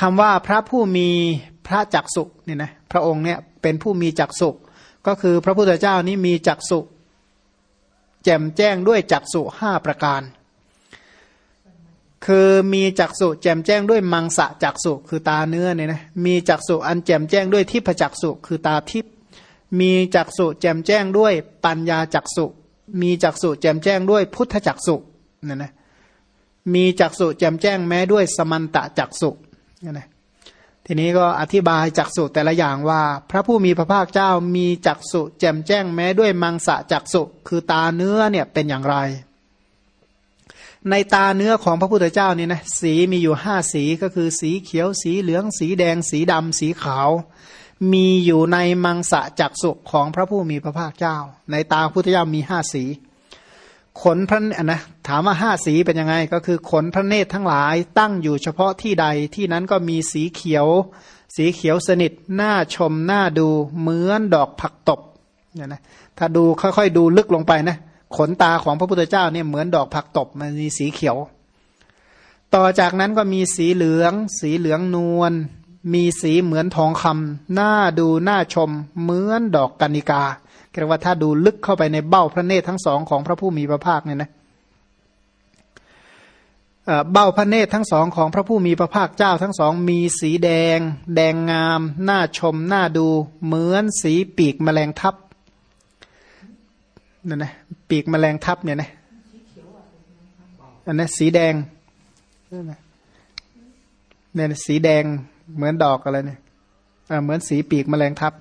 คำว่าพระผู้มีพระจักสุเนี่ยนะพระองค์เนี่ยเป็นผู้มีจักสุก็คือพระพุทธเจ้านี้มีจักสุแจ่มแจ้งด้วยจักสุห้าประการ คือมีจักสุแจ่มแจ้งด้วยมังสะจักสุคือตาเนื้อเนี่ยนะมีจักสุอันแจ่มแจ้งด้วยทิพจักสุคือตาทิพมีจักสุแจ่มแจ้งด้วยปัญญาจักสุมีจักสุแจ่มแจ้งด้วยพุทธจักสุเนี่ยนะมีจักสุแจ่มแจ้งแม้ด้วยสมันตะจักสุ เนี่ยนะทีนี้ก็อธิบายจักสุแต่ละอย่างว่า พระผู้มีพระภาคเจ้ามีจักสุแจ่มแจ้งแม้ด้วยมังสะจักสุคือตาเนื้อเนี่ยเป็นอย่างไร ในตาเนื้อของพระพุทธเจ้านี่นะสีมีอยู่ห้าสีก็คือสีเขียวสีเหลือง สีแดง สีดำสีขาว มีอยู่ในมังสะจักสุของพระผู้มีพระภาคเจ้า ในตาพุทธเจ้ามีห้าสี ขนพระนะถามว่าห้าสีเป็นยังไง ก็คือขนพระเนตรทั้งหลายตั้งอยู่เฉพาะที่ใดที่นั้นก็มีสีเขียว สีเขียวสนิทน่าชมน่าดูเหมือนดอกผักตบเนี่ยนะถ้าดูค่อยๆ ดูลึกลงไปนะขนตาของพระพุทธเจ้าเนี่ยเหมือนดอกผักตบมันมีสีเขียว ต่อจากนั้นก็มีสีเหลือง สีเหลืองนวลมีสีเหมือนทองคำน่าดูน่าชมเหมือนดอกกัญญกา เรียกว่าถ้าดูลึกเข้าไปในเบ้าพระเนตรทั้งสองของพระผู้มีพระภาคเนี่ยนะเบ้าพระเนตรทั้งสองของพระผู้มีพระภาคเจ้าทั้งสองมีสีแดง แดงงาม น่าชม น่าดู เหมือนสีปีกแมลงทับนั่นนะปีกแมลงทับเนี่ยนะอันนั้นสีแดงเนี่ยสีแดงเหมือนดอกอะไรเนี่ยเหมือนสีปีกแมลงทับ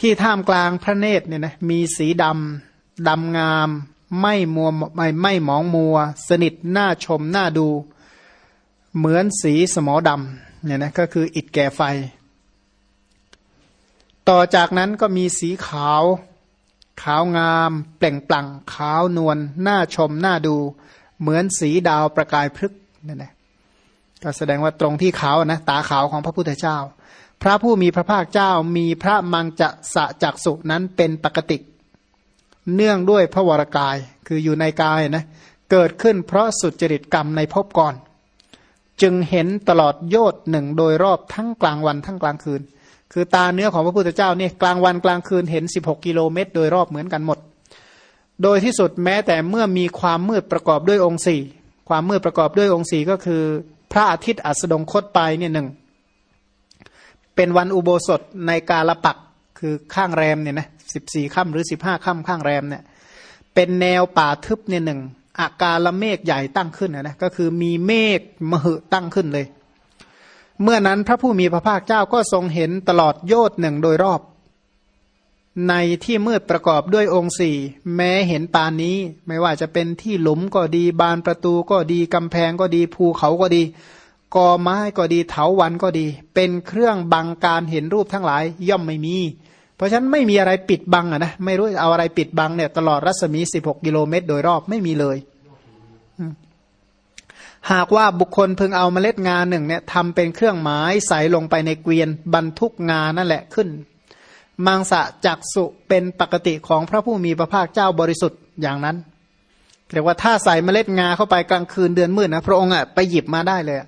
ที่ท่ามกลางพระเนตรเนี่ยนะมีสีดำดำงาม ไม่มัวไม่ไม่หมองมัว สนิทน่าชมน่าดู เหมือนสีสมอดำเนี่ยนะก็คืออิดแก่ไฟ ต่อจากนั้นก็มีสีขาว ขาวงาม เปล่งปลั่งขาวนวลน่าชมน่าดู เหมือนสีดาวประกายพฤกเนี่ยนะก็แสดงว่าตรงที่ขาวนะตาขาวของพระพุทธเจ้า พระผู้มีพระภาคเจ้ามีพระมังจะสะจักสุนั้นเป็นปกติ เนื่องด้วยพระวรกายคืออยู่ในกายนะเกิดขึ้นเพราะสุจริตกรรมในภพก่อน จึงเห็นตลอดโยดหนึ่งโดยรอบทั้งกลางวันทั้งกลางคืน คือตาเนื้อของพระพุทธเจ้าเนี่ยกลางวันกลางคืนเห็น 16 กิโลเมตร โดยรอบเหมือนกันหมด โดยที่สุดแม้แต่เมื่อมีความมืดประกอบด้วยองค์สี่ความมืดประกอบด้วยองค์สี่ก็คือ พระอาทิตย์อัสดงคตไปเนี่ยหนึ่ง เป็นวันอุโบสถในกาลปักคือข้างแรมเนี่ยนะสิบสี่ค่ำหรือสิบห้าค่ำข้างแรมเนี่ยเป็นแนวป่าทึบเนี่ยหนึ่งอากาละเมฆใหญ่ตั้งขึ้นนะก็คือมีเมฆมหึตั้งขึ้นเลย เมื่อนั้นพระผู้มีพระภาคเจ้าก็ทรงเห็นตลอดโยดหนึ่งโดยรอบ ในที่มืดประกอบด้วยองค์สี่แม้เห็นปานนี้ ไม่ว่าจะเป็นที่หลุมก็ดีบานประตูก็ดีกำแพงก็ดีภูเขาก็ดี กอไม้ก็ดีเถาวันก็ดี เป็นเครื่องบังการเห็นรูปทั้งหลายย่อมไม่มี เพราะฉะนั้นไม่มีอะไรปิดบังอะนะไม่รู้เอาอะไรปิดบังเนี่ยตลอดรัศมีสิบหกกิโลเมตร โดยรอบไม่มีเลย หากว่าบุคคลพึงเอาเมล็ดงานหนึ่งเนี่ยทำเป็นเครื่องหมายใส่ลงไปในเกวียนบรรทุกงานนั่นแหละขึ้น มังสะจักสุเป็นปกติของพระผู้มีพระภาคเจ้าบริสุทธิ์อย่างนั้นเรียกว่าถ้าใส่เมล็ดงาเข้าไปกลางคืนเดือนมืดนะพระองค์อะไปหยิบมาได้เลย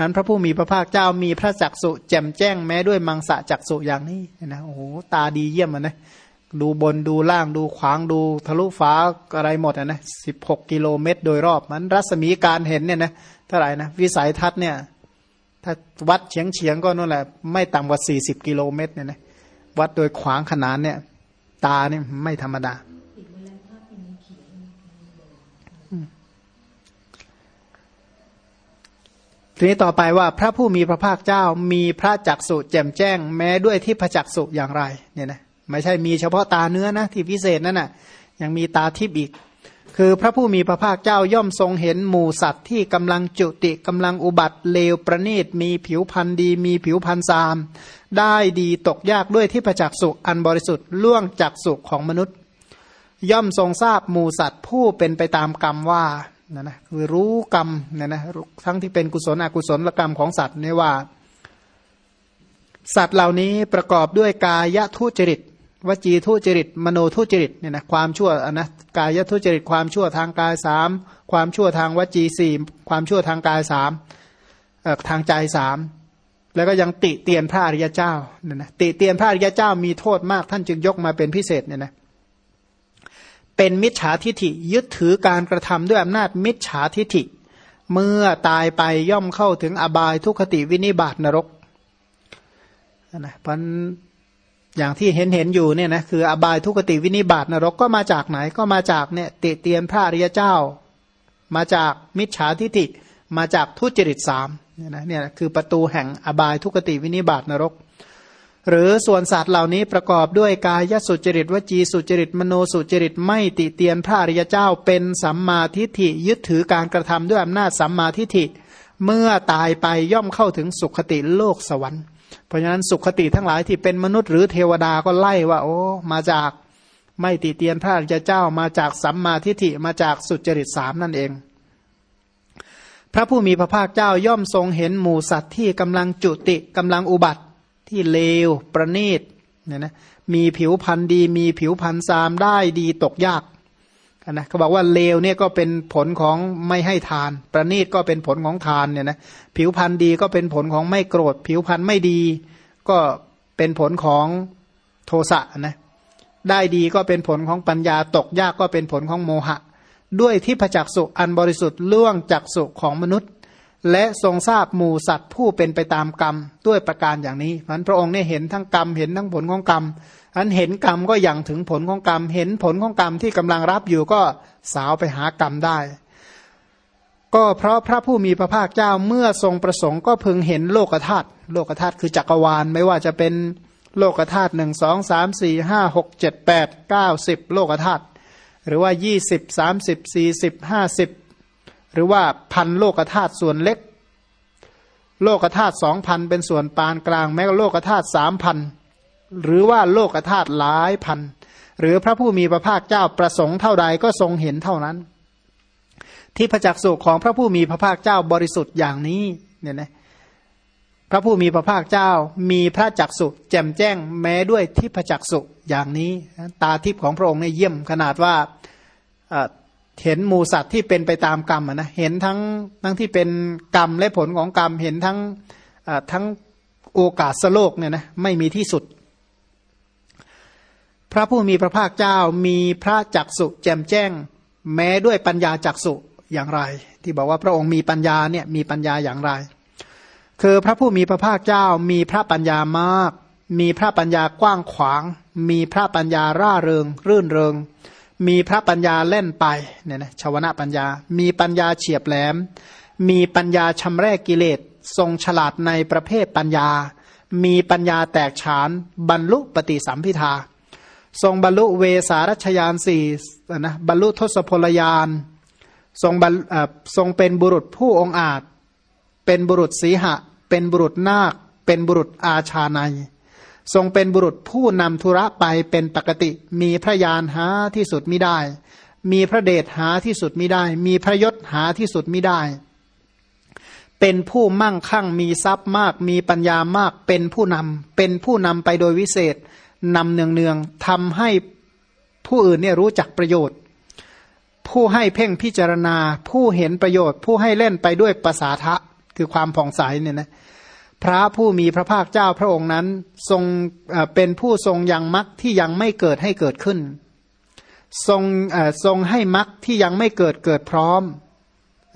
นั้นพระผู้มีพระภาคเจ้ามีพระจักสุแจ่มแจ้งแม้ด้วยมังสะจักสุอย่างนี้นะโอ้โหตาดีเยี่ยมนะดูบนดูล่างดูขวางดูทะลุฟ้าอะไรหมดนะสิบหกกิโลเมตรโดยรอบมันรัศมีการเห็นเนี่ยนะเท่าไหร่นะวิสัยทัศน์เนี่ย ถ้าวัดเฉียงเฉียงก็นั่นแหละ ไม่ต่ำกว่าสี่สิบกิโลเมตรเนี่ยนะวัดโดยขวางขนานเนี่ย ตาเนี่ยไม่ธรรมดา ทีนี้ต่อไปว่าพระผู้มีพระภาคเจ้ามีพระจักสุแจ่มแจ้ง แม้ด้วยที่พระจักสุอย่างไรเนี่ยนะไม่ใช่มีเฉพาะตาเนื้อนะที่พิเศษนั่นนะ่ะยังมีตาทิพย์อีก คือพระผู้มีพระภาคเจ้าย่อมทรงเห็นหมู่สัตว์ที่กำลังจุติกำลังอุบัติเลวประณีตมีผิวพันธ์ดี มีผิวพันธ์ซาม ได้ดีตกยากด้วยที่พระจักสุอันบริสุทธิ์ล่วงจักสุของมนุษย์ ย่อมทรงทราบหมู่สัตว์ผู้เป็นไปตามกรรมว่า นะนะคือรู้กรรมเนี่ยนะทั้งที่เป็นกุศลอกุศลกรรมของสัตว์เนี่ยว่า สัตว์เหล่านี้ประกอบด้วยกายทุจริตวจีทุจริต มโนทุจริตเนี่ยนะความชั่วนะกายทุจริต ความชั่วทางกายสามความชั่วทางวจีสี่ความชั่วทางกายสามทางใจสามแล้วก็ยังติเตียนพระอริยเจ้าเนี่ยนะติเตียนพระอริยเจ้ามีโทษมากท่านจึงยกมาเป็นพิเศษเนี่ยนะ เป็นมิจฉาทิฐิยึดถือการกระทำด้วยอำนาจมิจฉาทิฐิ เมื่อตายไปย่อมเข้าถึงอบายทุคติวินิบาตนรกนะเพราะอย่างที่เห็นเห็นอยู่เนี่ยนะคืออบายทุกติวินิบาตนรกก็มาจากไหนก็มาจากเนี่ยติเตียนพระอริยเจ้า มาจากมิจฉาทิฏฐิมาจากทุจริตสามเนี่ยนะเนี่ยคือประตูแห่งอบายทุกติวินิบาตนรก หรือส่วนสัตว์เหล่านี้ประกอบด้วยกายสุจริตวจีสุจริตมโนสุจริตไม่ติเตียนพระอริยเจ้าเป็นสัมมาทิฏฐิยึดถือการกระทำด้วยอำนาจสัมมาทิฏฐิ เมื่อตายไปย่อมเข้าถึงสุขติโลกสวรรค์ เพราะฉะนั้นสุขติทั้งหลายที่เป็นมนุษย์หรือเทวดาก็ไล่ว่าโอ้มาจากไม่ติเตียนพระอริยเจ้ามาจากสัมมาทิฏฐิมาจากสุจริตสามนั่นเองพระผู้มีพระภาคเจ้าย่อมทรงเห็นหมูสัตว์ที่กำลังจุติกำลังอุบัติ ที่เลวประณีตเนี่ยนะมีผิวพันธ์ดี มีผิวพันธ์ซามได้ดีตกยากนะเขาบอกว่าเลวเนี่ยก็เป็นผลของไม่ให้ทาน ประณีตก็เป็นผลของทานเนี่ยนะผิวพันธ์ดีก็เป็นผลของไม่โกรธ ผิวพันธ์ไม่ดี ก็เป็นผลของโทสะนะได้ดีก็เป็นผลของปัญญาตกยากก็เป็นผลของโมหะ ด้วยที่พจักสุอันบริสุทธิ์ล่วงจักสุของมนุษย์ และทรงทราบหมู่สัตว์ผู้เป็นไปตามกรรมด้วยประการอย่างนี้มันพระองค์เนี่ยเห็นทั้งกรรมเห็นทั้งผลของกรรมอันเห็นกรรมก็อย่างถึงผลของกรรม เห็นผลของกรรมที่กำลังรับอยู่ก็สาวไปหากรรมได้ ก็เพราะพระผู้มีพระภาคเจ้าเมื่อทรงประสงค์ก็พึงเห็นโลกธาตุโลกธาตุคือจักรวาลไม่ว่าจะเป็นโลกธาตุหนึ่งสองสามสี่ห้าหกเจ็ดแปดเก้าสิบโลกธาตุหรือว่ายี่สิบสามสิบสี่สิบห้าสิบ รือว่าพันโลกธาตุส่วนเล็ก โลกธาตุสองพันเป็นส่วนปานกลาง แม้โลกธาตุสามพันหรือว่าโลกธาตุหลายพัน หรือพระผู้มีพระภาคเจ้าประสงค์เท่าใดก็ทรงเห็นเท่านั้น ที่พระจักสุของพระผู้มีพระภาคเจ้าบริสุทธิ์อย่างนี้เนี่ยนะพระผู้มีพระภาคเจ้ามีพระจักสุแจ่มแจ้งแม้ด้วยทิพจักสุอย่างนี้ ตาทิพของพระองค์เนี่ยเยี่ยมขนาดว่า เห็นมูสัตว์ที่เป็นไปตามกรรมนะเห็นทั้งทั้งที่เป็นกรรมและผลของกรรมเห็นทั้งทั้งโอกาสสโลกเนี่ยนะไม่มีที่สุด พระผู้มีพระภาคเจ้ามีพระจักสุแจ่มแจ้ง แม้ด้วยปัญญาจักสุอย่างไร ที่บอกว่าพระองค์มีปัญญาเนี่ยมีปัญญาอย่างไร คือพระผู้มีพระภาคเจ้ามีพระปัญญามาก มีพระปัญญากว้างขวาง มีพระปัญญาร่าเริง รื่นเริง มีพระปัญญาเล่นไปเนี่ยนะชาวนะปัญญา มีปัญญาเฉียบแหลม มีปัญญาชำแรกกิเลส ทรงฉลาดในประเภทปัญญา มีปัญญาแตกฉาน บรรลุปฏิสัมพิทา ทรงบรรลุเวสารัชยานสี่นะบรรลุทศพลยาน ทรงทรงเป็นบุรุษผู้องอาจ เป็นบุรุษสีหะ เป็นบุรุษนาค เป็นบุรุษอาชาใน ทรงเป็นบุรุษผู้นำธุระไปเป็นปกติ มีพระยานหาที่สุดไม่ได้ มีพระเดชหาที่สุดไม่ได้ มีพระยศหาที่สุดไม่ได้ เป็นผู้มั่งคั่งมีทรัพย์มาก มีปัญญามาก เป็นผู้นำเป็นผู้นำไปโดยวิเศษนำเนืองเนืองทำให้ผู้อื่นเนี่ยรู้จักประโยชน์ ผู้ให้เพ่งพิจารณา ผู้เห็นประโยชน์ ผู้ให้เล่นไปด้วยภาษาทะคือความผ่องใสเนี่ยนะ พระผู้มีพระภาคเจ้าพระองค์นั้นทรงเป็นผู้ทรงยังมรรคที่ยังไม่เกิดให้เกิดขึ้น ทรงทรงให้มรรคที่ยังไม่เกิดเกิดพร้อม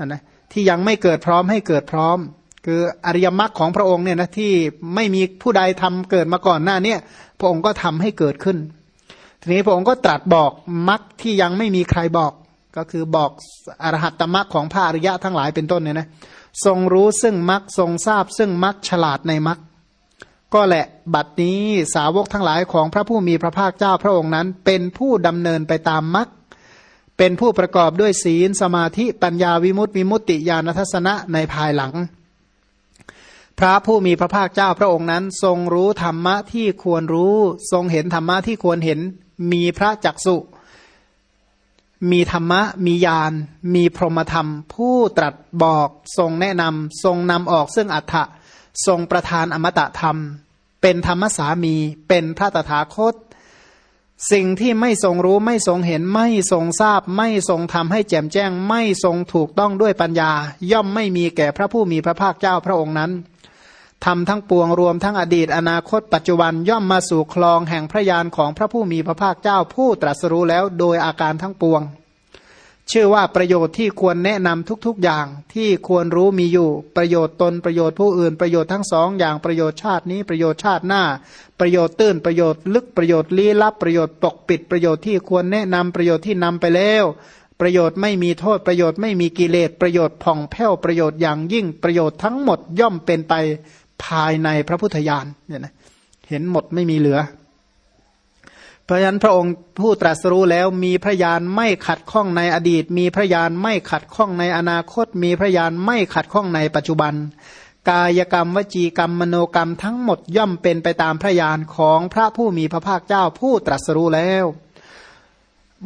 นะที่ยังไม่เกิดพร้อมให้เกิดพร้อม คืออริยมรรคของพระองค์เนี่ยนะที่ไม่มีผู้ใดทำเกิดมาก่อนหน้าเนี่ยพระองค์ก็ทำให้เกิดขึ้น ทีนี้พระองค์ก็ตรัสบอกมรรคที่ยังไม่มีใครบอก ก็คือบอกอรหัตตมรรคของพระอริยะทั้งหลายเป็นต้นเนี่ยนะ ทรงรู้ซึ่งมรรคทรงทราบซึ่งมรรคฉลาดในมรรคก็แหละบัดนี้สาวกทั้งหลายของพระผู้มีพระภาคเจ้าพระองค์นั้น เป็นผู้ดำเนินไปตามมรรคเป็นผู้ประกอบด้วยศีลสมาธิปัญญาวิมุตติวิมุตติญาณทัศนะในภายหลัง พระผู้มีพระภาคเจ้าพระองค์นั้น ทรงรู้ธรรมะที่ควรรู้ ทรงเห็นธรรมะที่ควรเห็นมีพระจักสุ มีธรรมะ มีญาณ มีพรหมธรรม ผู้ตรัสบอก ทรงแนะนำ ทรงนำออกซึ่งอัฏฐะทรงประทานอมตะธรรม เป็นธรรมสามี เป็นพระตถาคต สิ่งที่ไม่ทรงรู้ไม่ทรงเห็นไม่ทรงทราบ ไม่ทรงทำให้แจ่มแจ้ง ไม่ทรงถูกต้องด้วยปัญญา ย่อมไม่มีแก่พระผู้มีพระภาคเจ้าพระองค์นั้น ทำทั้งปวงรวมทั้งอดีตอนาคตปัจจุบันย่อมมาสู่คลองแห่งพระยานของพระผู้มีพระภาคเจ้าผู้ตรัสรู้แล้วโดยอาการทั้งปวง ชื่อว่าประโยชน์ที่ควรแนะนำทุกๆอย่างที่ควรรู้มีอยู่ ประโยชน์ตนประโยชน์ผู้อื่นประโยชน์ทั้งสองอย่างประโยชน์ชาตินี้ประโยชน์ชาติหน้า ประโยชน์ตื้นประโยชน์ลึกประโยชน์ลี้ลับประโยชน์ปกปิดประโยชน์ที่ควรแนะนำประโยชน์ที่นำไปแล้วประโยชน์ไม่มีโทษประโยชน์ไม่มีกิเลสประโยชน์ผ่องแผ้วประโยชน์อย่างยิ่งประโยชน์ทั้งหมดย่อมเป็นไป ภายในพระพุทธญาณเนี่ยนะเห็นหมดไม่มีเหลือ เพราะฉะนั้นพระองค์ผู้ตรัสรู้แล้วมีพระยานไม่ขัดข้องในอดีต มีพระยานไม่ขัดข้องในอนาคต มีพระยานไม่ขัดข้องในปัจจุบัน กายกรรมวจีกรรมมโนกรรมทั้งหมดย่อมเป็นไปตามพระยานของพระผู้มีพระภาคเจ้าผู้ตรัสรู้แล้ว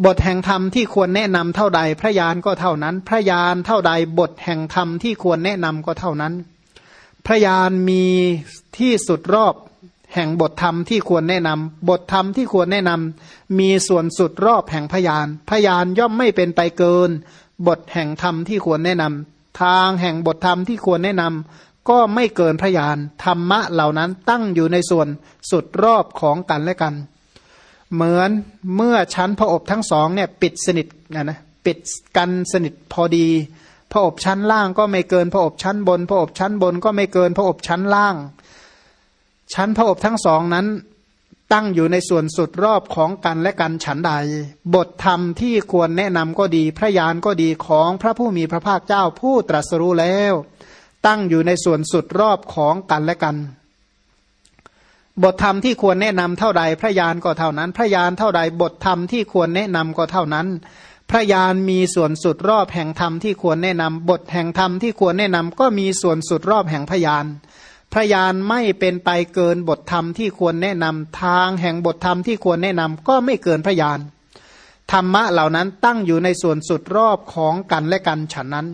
บทแห่งธรรมที่ควรแนะนำเท่าใด พระยานก็เท่านั้น พระยานเท่าใดบทแห่งธรรมที่ควรแนะนำก็เท่านั้น พระยานมีที่สุดรอบแห่งบทธรรมที่ควรแนะนำบทธรรมที่ควรแนะนำมีส่วนสุดรอบแห่งพยาน พยานย่อมไม่เป็นไปเกิน บทแห่งธรรมที่ควรแนะนำทางแห่งบทธรรมที่ควรแนะนำก็ไม่เกินพยานธรรมะเหล่านั้นตั้งอยู่ในส่วนสุดรอบของกันและกัน เหมือนเมื่อชั้นพระอบทั้งสองเนี่ยปิดสนิทนะนะปิดกันสนิทพอดี พระอบชั้นล่างก็ไม่เกินพระอบชั้นบน พระอบชั้นบนก็ไม่เกินพระอบชั้นล่าง ชั้นพระอบทั้งสองนั้น ตั้งอยู่ในส่วนสุดรอบของกันและกันฉันใด บทธรรมที่ควรแนะนำก็ดี พระยานก็ดีของพระผู้มีพระภาคเจ้าผู้ตรัสรู้แล้ว ตั้งอยู่ในส่วนสุดรอบของกันและกัน บทธรรมที่ควรแนะนำเท่าใด พระยานก็เท่านั้น พระยานเท่าใด บทธรรมที่ควรแนะนำก็เท่านั้น พระยานมีส่วนสุดรอบแห่งธรรมที่ควรแนะนำบทแห่งธรรมที่ควรแนะนำก็มีส่วนสุดรอบแห่งพยานพระยานไม่เป็นไปเกินบทธรรมที่ควรแนะนำทางแห่งบทธรรมที่ควรแนะนำก็ไม่เกินพระยานธรรมะเหล่านั้นตั้งอยู่ในส่วนสุดรอบของกันและกันฉันนั้น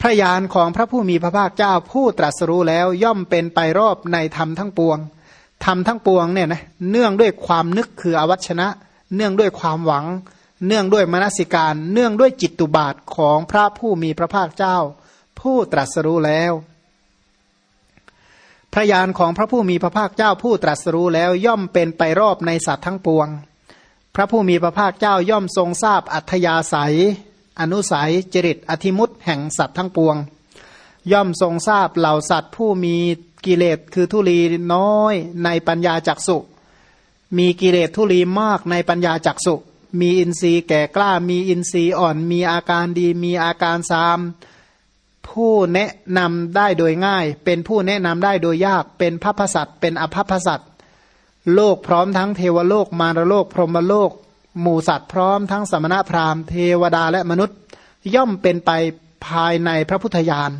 พระยานของพระผู้มีพระภาคเจ้าผู้ตรัสรู้แล้วย่อมเป็นไปรอบในธรรมทั้งปวงธรรมทั้งปวงเนี่ยนะเนื่องด้วยความนึกคืออวัชนะ เนื่องด้วยความหวัง เนื่องด้วยมนสิการ เนื่องด้วยจิตตุบาทของพระผู้มีพระภาคเจ้า ผู้ตรัสรู้แล้ว พระยานของพระผู้มีพระภาคเจ้าผู้ตรัสรู้แล้วย่อมเป็นไปรอบในสัตว์ทั้งปวง พระผู้มีพระภาคเจ้าย่อมทรงทราบอัธยาศัย อนุสัยจริตอธิมุตแห่งสัตว์ทั้งปวง ย่อมทรงทราบเหล่าสัตว์ผู้มีกิเลสคือทุลีน้อยในปัญญาจักสุมีกิเลสทุลีมากในปัญญาจักสุ มีอินทรีย์แก่กล้ามีอินทรีย์อ่อน มีอาการดี มีอาการซาม ผู้แนะนำได้โดยง่าย เป็นผู้แนะนำได้โดยยาก เป็นพระพสัตเป็นอภพสัตโลกพร้อมทั้งเทวโลกมารโลก พรหมโลก หมู่สัตว์พร้อมทั้งสมณพราหมณ์เทวดาและมนุษย์ ย่อมเป็นไปภายในพระพุทธญาณ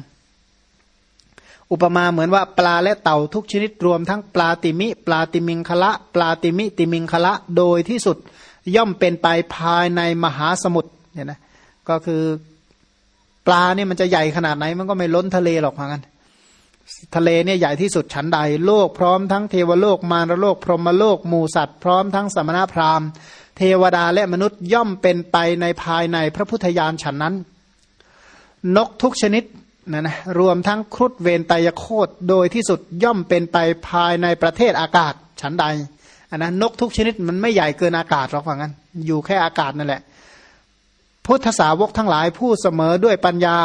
อุปมาเหมือนว่าปลาและเต่าทุกชนิดรวมทั้งปลาติมิ ปลาติมิงคละ ปลาติมิติมิงคละ โดยที่สุด ย่อมเป็นไปภายในมหาสมุทรเนี่ยนะก็คือปลาเนี่ยมันจะใหญ่ขนาดไหน มันก็ไม่ล้นทะเลหรอกเหมือนกันทะเลเนี่ยใหญ่ที่สุดชั้นใด โลกพร้อมทั้งเทวโลกมารโลก พรหมโลกหมูสัตว์พร้อมทั้งสมณพราหมณ์ เทวดาและมนุษย์ย่อมเป็นไปในภายในพระพุทธญาณฉันนั้น นกทุกชนิดนะนะรวมทั้งครุฑเวนไตยโคตโดยที่สุดย่อมเป็นไปภายในประเทศอากาศฉันใด อันนั้นกทุกชนิดมันไม่ใหญ่เกินอากาศหรอกว่างั้น อยู่แค่อากาศนั่นแหละ พุทธสาวกทั้งหลายผู้เสมอด้วยปัญญา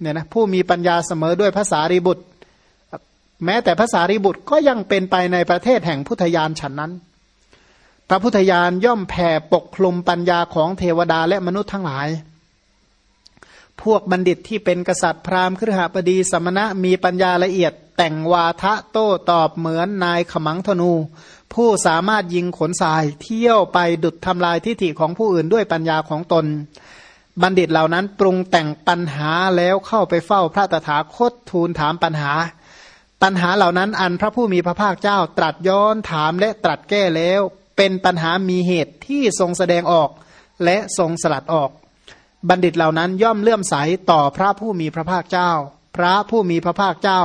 เนี่ยนะผู้มีปัญญาเสมอด้วยภาษารีบุตร แม้แต่ภาษารีบุตรก็ยังเป็นไปในประเทศแห่งพุทธญาณฉันนั้น พระพุทธญาณย่อมแผ่ปกคลุมปัญญาของเทวดาและมนุษย์ทั้งหลาย พวกบัณฑิตที่เป็นกษัตริย์พราหมณ์ครหบดีสมณะมีปัญญาละเอียดแต่งวาทะโต้ตอบเหมือนนายขมังธนู ผู้สามารถยิงขนทรายเที่ยวไปดุดทำลายทิฏฐิของผู้อื่นด้วยปัญญาของตน บัณฑิตเหล่านั้นปรุงแต่งปัญหาแล้วเข้าไปเฝ้าพระตถาคตทูลถามปัญหา ปัญหาเหล่านั้นอันพระผู้มีพระภาคเจ้าตรัสย้อนถามและตรัสแก้แล้ว เป็นปัญหามีเหตุที่ทรงแสดงออกและทรงสลัดออก บัณฑิตเหล่านั้นย่อมเลื่อมใสต่อพระผู้มีพระภาคเจ้า พระผู้มีพระภาคเจ้า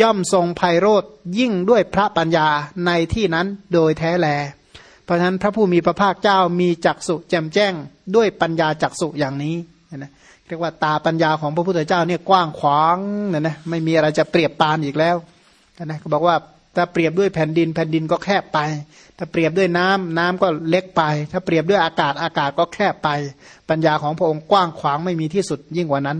ย่อมทรงไพโรธยิ่งด้วยพระปัญญาในที่นั้นโดยแท้แล เพราะฉะนั้นพระผู้มีพระภาคเจ้ามีจักสุแจ่มแจ้งด้วยปัญญาจักสุอย่างนี้นะเรียกว่าตาปัญญาของพระพุทธเจ้าเนี่ยกว้างขวางนะนะไม่มีอะไรจะเปรียบปานอีกแล้วนะก็บอกว่าถ้าเปรียบด้วยแผ่นดินแผ่นดินก็แคบไป ถ้าเปรียบด้วยน้ำน้ำก็เล็กไป ถ้าเปรียบด้วยอากาศอากาศก็แคบไป ปัญญาของพระองค์กว้างขวางไม่มีที่สุดยิ่งกว่านั้น